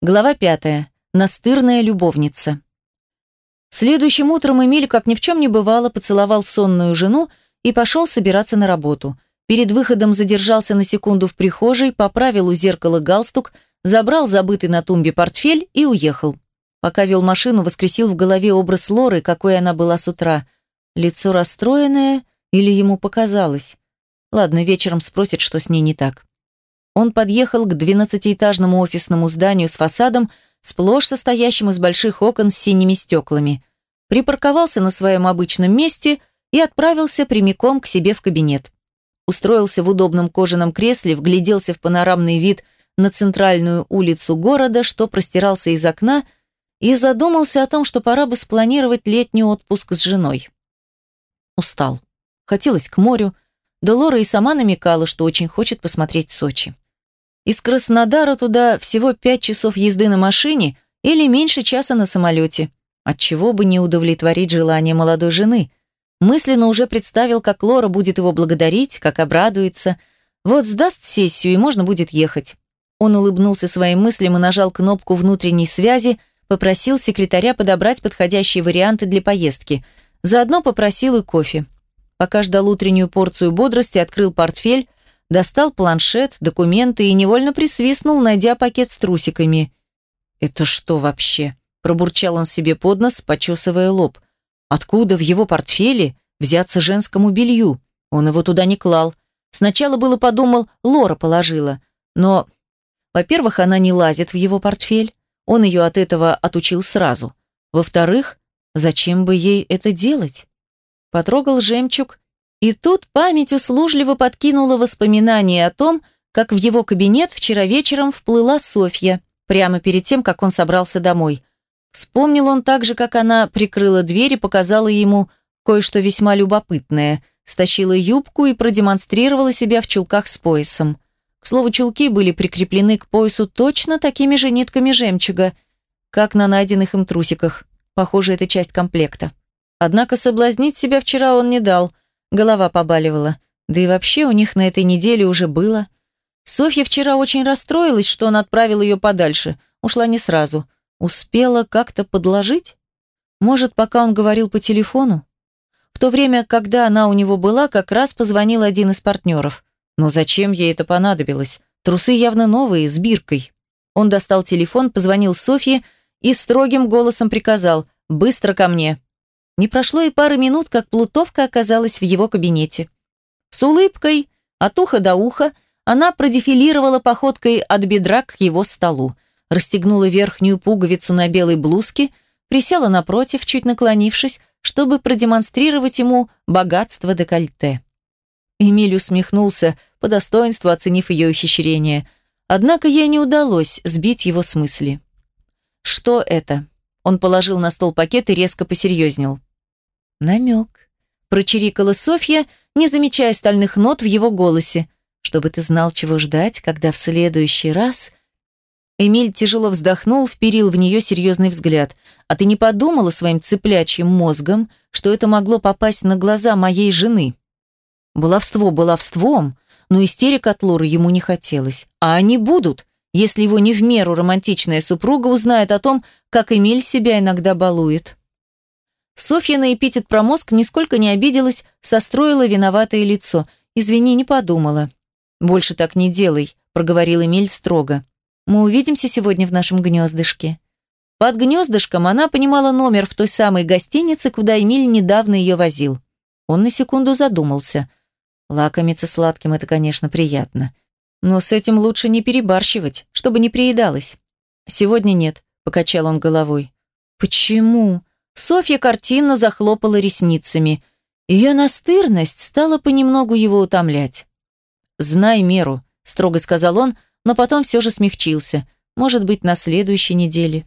Глава пятая. Настырная любовница. Следующим утром Эмиль, как ни в чем не бывало, поцеловал сонную жену и пошел собираться на работу. Перед выходом задержался на секунду в прихожей, поправил у зеркала галстук, забрал забытый на тумбе портфель и уехал. Пока вел машину, воскресил в голове образ Лоры, какой она была с утра. Лицо расстроенное или ему показалось? Ладно, вечером спросит, что с ней не так. Он подъехал к двенадцатиэтажному офисному зданию с фасадом, сплошь состоящим из больших окон с синими стеклами. Припарковался на своем обычном месте и отправился прямиком к себе в кабинет. Устроился в удобном кожаном кресле, вгляделся в панорамный вид на центральную улицу города, что простирался из окна, и задумался о том, что пора бы спланировать летний отпуск с женой. Устал. Хотелось к морю, да Лора и сама намекала, что очень хочет посмотреть Сочи. Из Краснодара туда всего пять часов езды на машине или меньше часа на самолете. Отчего бы не удовлетворить желание молодой жены. Мысленно уже представил, как Лора будет его благодарить, как обрадуется. Вот сдаст сессию, и можно будет ехать. Он улыбнулся своим мыслям и нажал кнопку внутренней связи, попросил секретаря подобрать подходящие варианты для поездки. Заодно попросил и кофе. Пока ждал утреннюю порцию бодрости, открыл портфель, достал планшет, документы и невольно присвистнул, найдя пакет с трусиками. «Это что вообще?» – пробурчал он себе под нос, почесывая лоб. «Откуда в его портфеле взяться женскому белью? Он его туда не клал. Сначала было подумал, Лора положила. Но, во-первых, она не лазит в его портфель. Он ее от этого отучил сразу. Во-вторых, зачем бы ей это делать? Потрогал жемчуг и тут память услужливо подкинула воспоминания о том, как в его кабинет вчера вечером вплыла Софья, прямо перед тем, как он собрался домой. Вспомнил он также, как она прикрыла дверь и показала ему кое-что весьма любопытное, стащила юбку и продемонстрировала себя в чулках с поясом. К слову, чулки были прикреплены к поясу точно такими же нитками жемчуга, как на найденных им трусиках. Похоже, это часть комплекта. Однако соблазнить себя вчера он не дал – Голова побаливала. Да и вообще у них на этой неделе уже было. Софья вчера очень расстроилась, что он отправил ее подальше. Ушла не сразу. Успела как-то подложить? Может, пока он говорил по телефону? В то время, когда она у него была, как раз позвонил один из партнеров. Но зачем ей это понадобилось? Трусы явно новые, с биркой. Он достал телефон, позвонил Софье и строгим голосом приказал «Быстро ко мне». Не прошло и пары минут, как плутовка оказалась в его кабинете. С улыбкой, от уха до уха, она продефилировала походкой от бедра к его столу, расстегнула верхнюю пуговицу на белой блузке, присела напротив, чуть наклонившись, чтобы продемонстрировать ему богатство декольте. Эмиль усмехнулся, по достоинству оценив ее ухищрение. Однако ей не удалось сбить его с мысли. «Что это?» Он положил на стол пакет и резко посерьезнел. «Намек», – прочирикала Софья, не замечая стальных нот в его голосе, «чтобы ты знал, чего ждать, когда в следующий раз...» Эмиль тяжело вздохнул, вперил в нее серьезный взгляд. «А ты не подумала своим цыплячьим мозгом, что это могло попасть на глаза моей жены?» Баловство баловством, но истерик от Лоры ему не хотелось. А они будут, если его не в меру романтичная супруга узнает о том, как Эмиль себя иногда балует. Софья на эпитет про мозг нисколько не обиделась, состроила виноватое лицо. «Извини, не подумала». «Больше так не делай», – проговорил Эмиль строго. «Мы увидимся сегодня в нашем гнездышке». Под гнездышком она понимала номер в той самой гостинице, куда Эмиль недавно ее возил. Он на секунду задумался. Лакомиться сладким – это, конечно, приятно. Но с этим лучше не перебарщивать, чтобы не приедалось. «Сегодня нет», – покачал он головой. «Почему?» Софья картинно захлопала ресницами. Ее настырность стала понемногу его утомлять. «Знай меру», – строго сказал он, но потом все же смягчился. «Может быть, на следующей неделе».